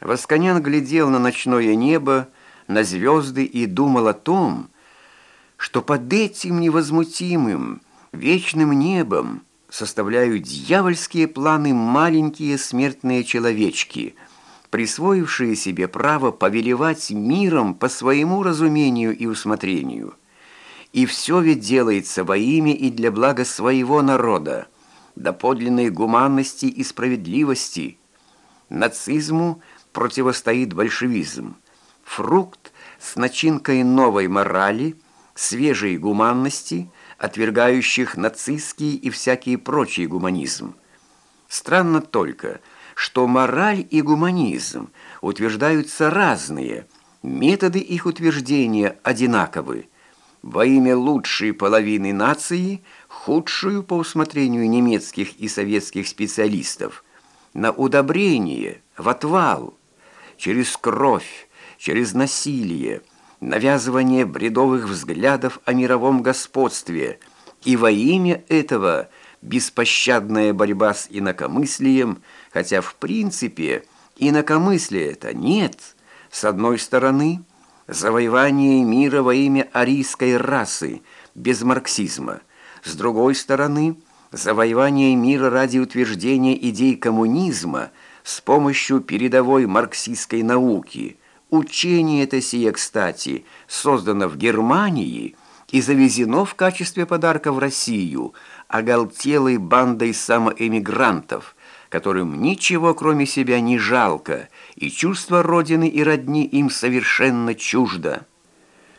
Восконян глядел на ночное небо, на звезды и думал о том, что под этим невозмутимым, вечным небом составляют дьявольские планы маленькие смертные человечки, присвоившие себе право повелевать миром по своему разумению и усмотрению. И все ведь делается во имя и для блага своего народа, до подлинной гуманности и справедливости. Нацизму противостоит большевизм. Фрукт с начинкой новой морали, свежей гуманности, отвергающих нацистский и всякий прочий гуманизм. Странно только, что мораль и гуманизм утверждаются разные, методы их утверждения одинаковы. Во имя лучшей половины нации, худшую по усмотрению немецких и советских специалистов, на удобрение, в отвал, через кровь, через насилие, навязывание бредовых взглядов о мировом господстве, и во имя этого беспощадная борьба с инакомыслием, хотя в принципе инакомыслия это нет, с одной стороны, завоевание мира во имя арийской расы, без марксизма, с другой стороны, завоевание мира ради утверждения идей коммунизма с помощью передовой марксистской науки – Учение это сие, кстати, создано в Германии и завезено в качестве подарка в Россию оголтелой бандой самоэмигрантов, которым ничего кроме себя не жалко, и чувство родины и родни им совершенно чуждо.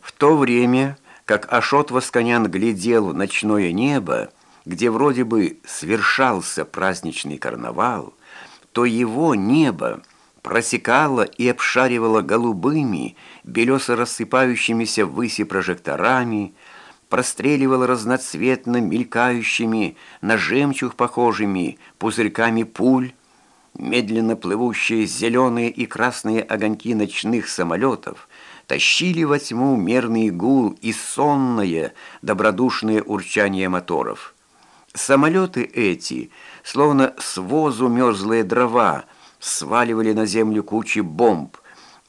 В то время, как Ашот Восконян глядел в ночное небо, где вроде бы свершался праздничный карнавал, то его небо просекала и обшаривала голубыми, белесо рассыпающимися ввыси прожекторами, простреливала разноцветно мелькающими, на жемчуг похожими пузырьками пуль, медленно плывущие зеленые и красные огоньки ночных самолетов тащили во тьму мерный гул и сонное, добродушное урчание моторов. Самолеты эти, словно с возу мерзлые дрова, сваливали на землю кучи бомб,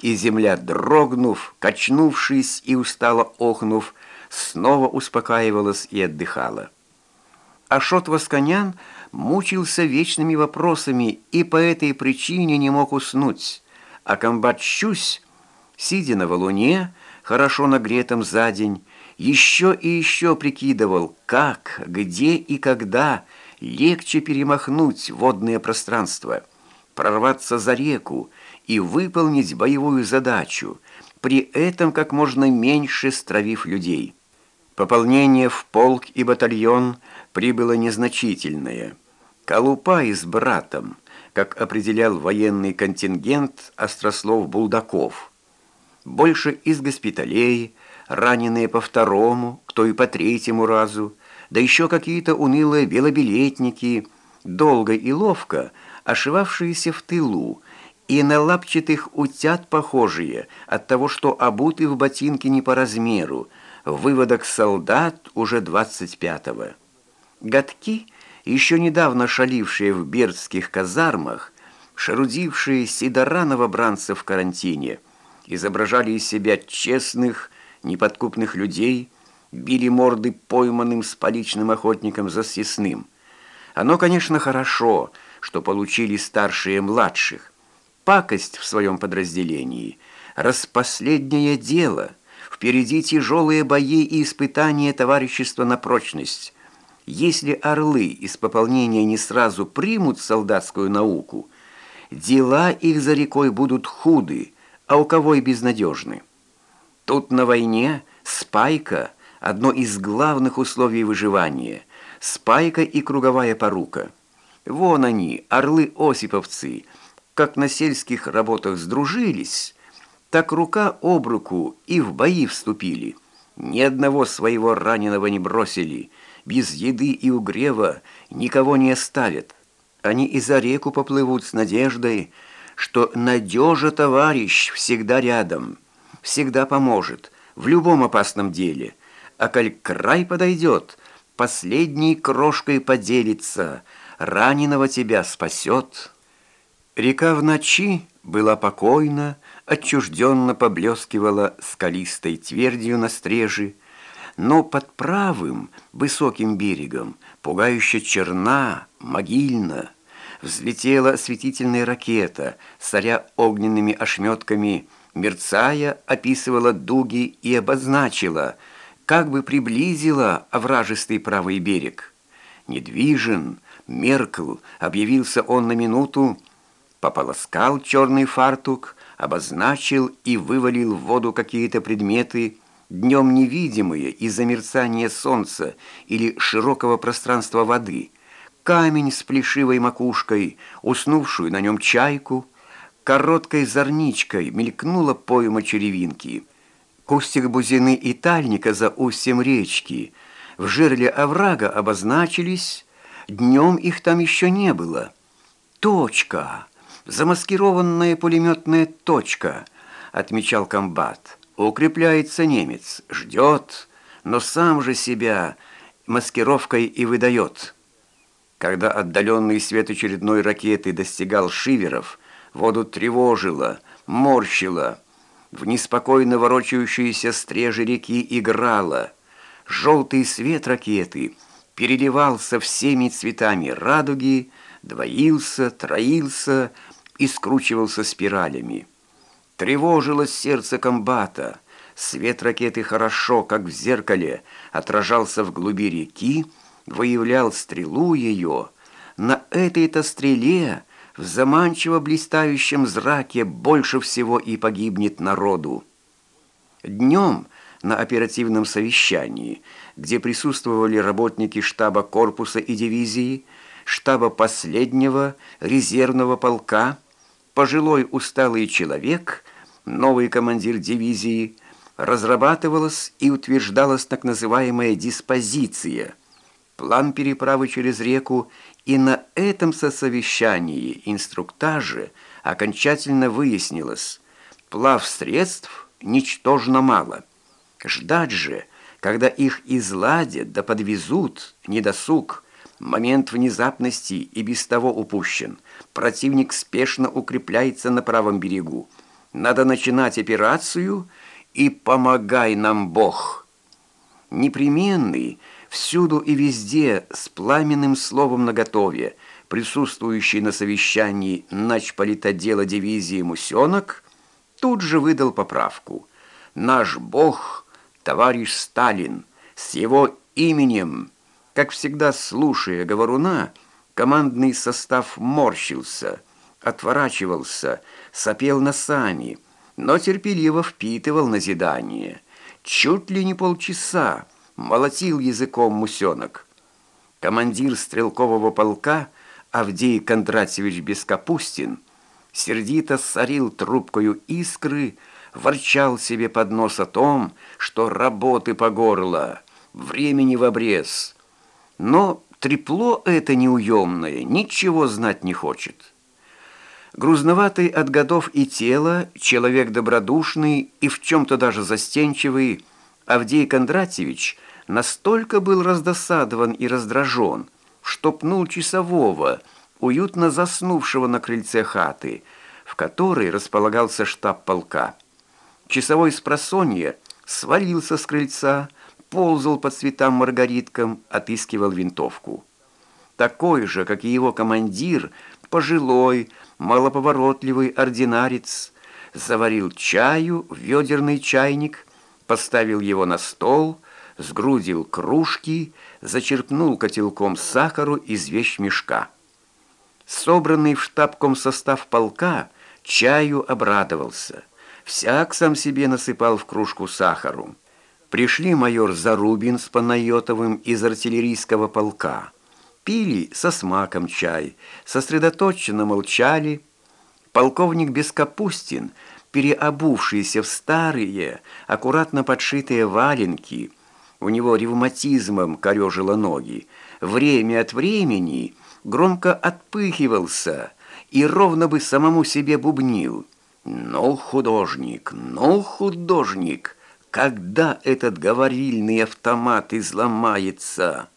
и земля, дрогнув, качнувшись и устало охнув, снова успокаивалась и отдыхала. Ашот Восконян мучился вечными вопросами и по этой причине не мог уснуть, а комбат Щусь, сидя на валуне, хорошо нагретом за день, еще и еще прикидывал, как, где и когда легче перемахнуть водное пространство – прорваться за реку и выполнить боевую задачу, при этом как можно меньше стравив людей. Пополнение в полк и батальон прибыло незначительное. Колупа с братом, как определял военный контингент Острослов-Булдаков. Больше из госпиталей, раненые по второму, кто и по третьему разу, да еще какие-то унылые белобилетники, долго и ловко – ошивавшиеся в тылу, и на лапчатых утят похожие от того, что обуты в ботинки не по размеру, выводок солдат уже 25-го. Годки, еще недавно шалившие в бердских казармах, шарудившие седора новобранцев в карантине, изображали из себя честных, неподкупных людей, били морды пойманным с поличным охотником за съестным. Оно, конечно, хорошо – что получили старшие младших. Пакость в своем подразделении. Распоследнее дело. Впереди тяжелые бои и испытания товарищества на прочность. Если орлы из пополнения не сразу примут солдатскую науку, дела их за рекой будут худы, а у кого и безнадежны. Тут на войне спайка – одно из главных условий выживания. Спайка и круговая порука – Вон они, орлы-осиповцы, как на сельских работах сдружились, так рука об руку и в бои вступили. Ни одного своего раненого не бросили, без еды и угрева никого не оставят. Они и за реку поплывут с надеждой, что надежа товарищ всегда рядом, всегда поможет в любом опасном деле. А коль край подойдет, последней крошкой поделится – раненого тебя спасет. Река в ночи была покойна, отчужденно поблескивала скалистой твердью на стреже, но под правым высоким берегом, пугающе черна, могильна, взлетела осветительная ракета, соря огненными ошметками, мерцая, описывала дуги и обозначила, как бы приблизила овражистый правый берег. Недвижен, меркл, объявился он на минуту, пополоскал черный фартук, обозначил и вывалил в воду какие-то предметы, днем невидимые из-за мерцания солнца или широкого пространства воды, камень с плешивой макушкой, уснувшую на нем чайку, короткой зорничкой мелькнула пойма черевинки. Кустик бузины и тальника за устьем речки в жерле оврага обозначились, днем их там еще не было. Точка, замаскированная пулеметная точка, отмечал комбат. Укрепляется немец, ждет, но сам же себя маскировкой и выдает. Когда отдаленный свет очередной ракеты достигал шиверов, воду тревожило, морщило, в неспокойно ворочающиеся стреже реки играла. Желтый свет ракеты переливался всеми цветами радуги, двоился, троился и скручивался спиралями. Тревожилось сердце комбата. Свет ракеты хорошо, как в зеркале, отражался в глуби реки, выявлял стрелу ее. На этой-то стреле, в заманчиво блистающем зраке, больше всего и погибнет народу. Днем на оперативном совещании, где присутствовали работники штаба корпуса и дивизии, штаба последнего резервного полка, пожилой усталый человек – новый командир дивизии, разрабатывалась и утверждалась так называемая диспозиция, план переправы через реку, и на этом сосовещании инструктаже окончательно выяснилось, плав средств ничтожно мало. Ждать же, когда их изладят да подвезут, недосуг, момент внезапности и без того упущен. Противник спешно укрепляется на правом берегу, надо начинать операцию, и помогай нам Бог. Непременный, всюду и везде, с пламенным словом наготове, присутствующий на совещании начполитодела дивизии Мусенок, тут же выдал поправку. «Наш Бог, товарищ Сталин, с его именем...» Как всегда, слушая говоруна, командный состав морщился – отворачивался, сопел носами, но терпеливо впитывал назидание. Чуть ли не полчаса молотил языком мусенок. Командир стрелкового полка Авдей Кондратьевич Бескапустин сердито сорил трубкою искры, ворчал себе под нос о том, что работы по горло, времени в обрез. Но трепло это неуемное ничего знать не хочет. Грузноватый от годов и тела, человек добродушный и в чем-то даже застенчивый, Авдей Кондратьевич настолько был раздосадован и раздражен, что пнул часового, уютно заснувшего на крыльце хаты, в которой располагался штаб полка. Часовой с просонья свалился с крыльца, ползал по цветам маргариткам, отыскивал винтовку. Такой же, как и его командир, пожилой, малоповоротливый ординарец заварил чаю в ведерный чайник, поставил его на стол, сгрудил кружки, зачерпнул котелком сахару из вещмешка. Собранный в штабком состав полка чаю обрадовался. Всяк сам себе насыпал в кружку сахару. Пришли майор Зарубин с Панайотовым из артиллерийского полка пили со смаком чай, сосредоточенно молчали. Полковник Бескапустин, переобувшийся в старые, аккуратно подшитые валенки, у него ревматизмом корежило ноги, время от времени громко отпыхивался и ровно бы самому себе бубнил. «Ну, художник, ну, художник, когда этот говорильный автомат изломается?»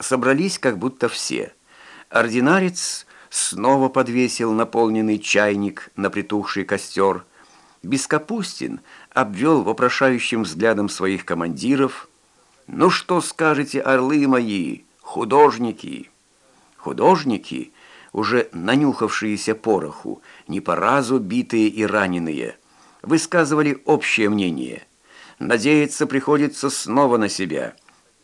собрались как будто все. Ординарец снова подвесил наполненный чайник на притухший костер. Бескапустин обвел вопрошающим взглядом своих командиров. «Ну что скажете, орлы мои, художники?» Художники, уже нанюхавшиеся пороху, не по разу битые и раненые, высказывали общее мнение. Надеяться приходится снова на себя,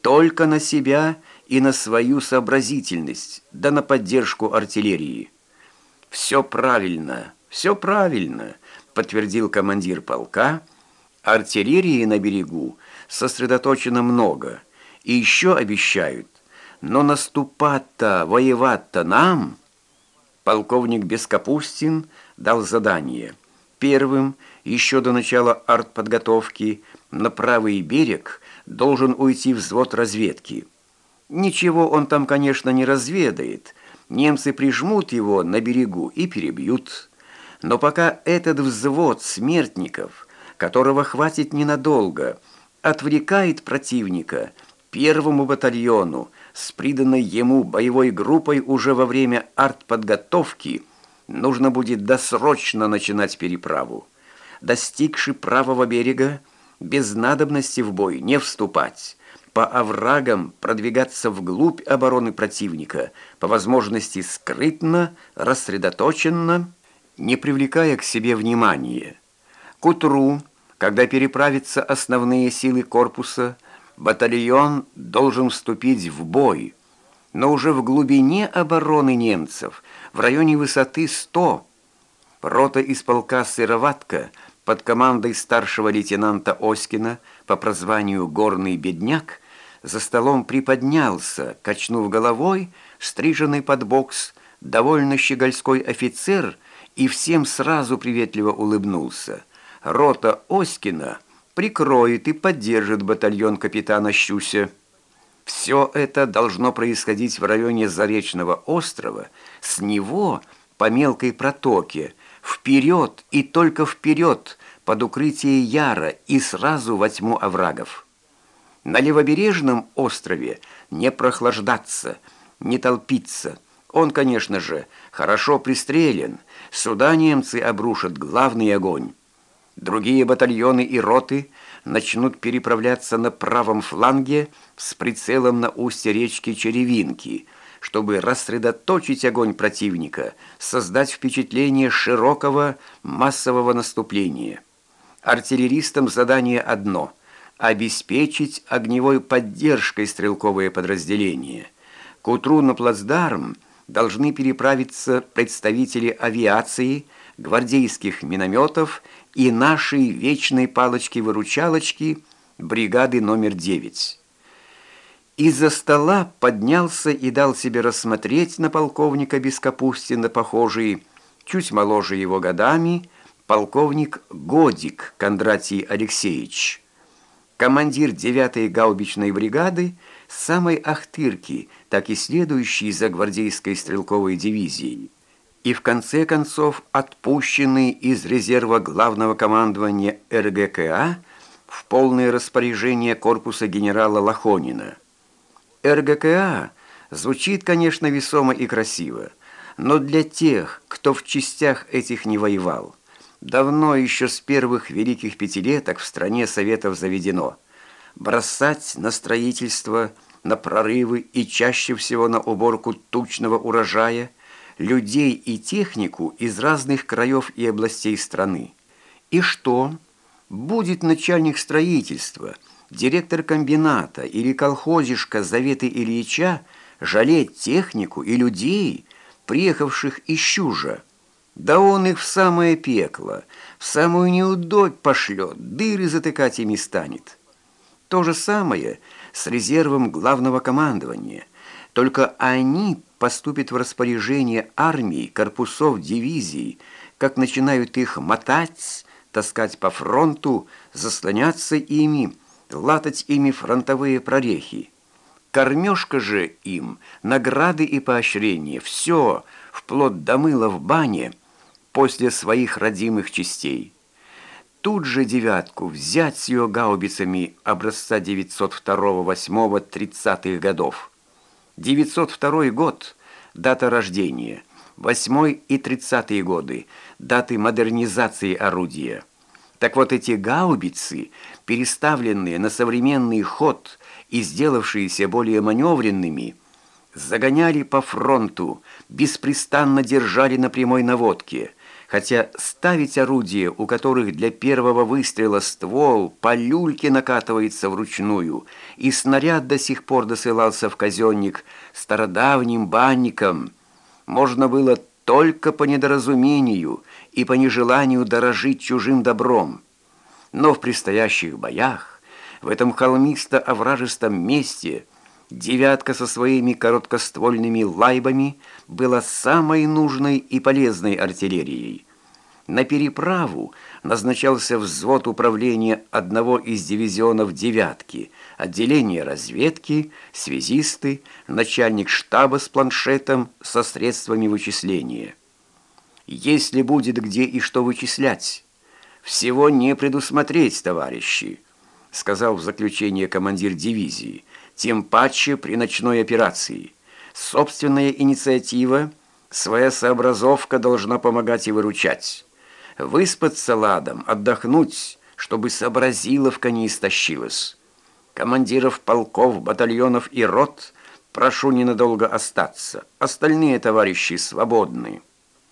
только на себя и на свою сообразительность, да на поддержку артиллерии. «Все правильно, все правильно», — подтвердил командир полка. «Артиллерии на берегу сосредоточено много, и еще обещают, но наступать-то, воевать-то нам...» Полковник Бескапустин дал задание. Первым, еще до начала артподготовки, на правый берег должен уйти взвод разведки — Ничего он там, конечно, не разведает. Немцы прижмут его на берегу и перебьют. Но пока этот взвод смертников, которого хватит ненадолго, отвлекает противника первому батальону с приданной ему боевой группой уже во время артподготовки, нужно будет досрочно начинать переправу. Достигши правого берега, без надобности в бой не вступать по оврагам продвигаться вглубь обороны противника, по возможности скрытно, рассредоточенно, не привлекая к себе внимания. К утру, когда переправятся основные силы корпуса, батальон должен вступить в бой, но уже в глубине обороны немцев, в районе высоты 100. Рота из полка «Сыроватка» под командой старшего лейтенанта Оськина по прозванию «Горный бедняк» за столом приподнялся, качнув головой, стриженный под бокс, довольно щегольской офицер и всем сразу приветливо улыбнулся. Рота Оськина прикроет и поддержит батальон капитана Щуся. Все это должно происходить в районе Заречного острова, с него по мелкой протоке, вперед и только вперед, под укрытие Яра и сразу во тьму оврагов. На левобережном острове не прохлаждаться, не толпиться. Он, конечно же, хорошо пристрелен. Сюда немцы обрушат главный огонь. Другие батальоны и роты начнут переправляться на правом фланге с прицелом на устье речки Черевинки, чтобы рассредоточить огонь противника, создать впечатление широкого массового наступления. Артиллеристам задание одно – обеспечить огневой поддержкой стрелковые подразделения. К утру на плацдарм должны переправиться представители авиации, гвардейских минометов и нашей вечной палочки-выручалочки бригады номер 9. Из-за стола поднялся и дал себе рассмотреть на полковника Бескапустина похожий, чуть моложе его годами, полковник Годик Кондратий Алексеевич командир 9-й гаубичной бригады, самой Ахтырки, так и следующей за гвардейской стрелковой дивизией, и в конце концов отпущенный из резерва главного командования РГКА в полное распоряжение корпуса генерала Лохонина. РГКА звучит, конечно, весомо и красиво, но для тех, кто в частях этих не воевал, Давно еще с первых великих пятилеток в стране Советов заведено бросать на строительство, на прорывы и чаще всего на уборку тучного урожая людей и технику из разных краев и областей страны. И что? Будет начальник строительства, директор комбината или колхозишка Заветы Ильича жалеть технику и людей, приехавших из Чужа, да он их в самое пекло, в самую неудобь пошлет, дыры затыкать ими станет. То же самое с резервом главного командования. Только они поступят в распоряжение армии, корпусов, дивизий, как начинают их мотать, таскать по фронту, заслоняться ими, латать ими фронтовые прорехи. Кормежка же им, награды и поощрения, все, вплоть до мыла в бане – после своих родимых частей. Тут же девятку взять с ее гаубицами образца 902-8-30-х годов. 902 год – дата рождения. 8 и 30 годы, даты модернизации орудия. Так вот эти гаубицы, переставленные на современный ход и сделавшиеся более маневренными, загоняли по фронту, беспрестанно держали на прямой наводке, хотя ставить орудия, у которых для первого выстрела ствол по люльке накатывается вручную, и снаряд до сих пор досылался в казенник стародавним банником, можно было только по недоразумению и по нежеланию дорожить чужим добром. Но в предстоящих боях, в этом холмисто-овражистом месте, девятка со своими короткоствольными лайбами была самой нужной и полезной артиллерией. На переправу назначался взвод управления одного из дивизионов «девятки», отделение разведки, связисты, начальник штаба с планшетом со средствами вычисления. Если будет где и что вычислять, всего не предусмотреть, товарищи, сказал в заключение командир дивизии, тем паче при ночной операции. Собственная инициатива, своя сообразовка должна помогать и выручать. Выспаться ладом, отдохнуть, чтобы сообразиловка не истощилась. Командиров полков, батальонов и рот прошу ненадолго остаться. Остальные товарищи свободны».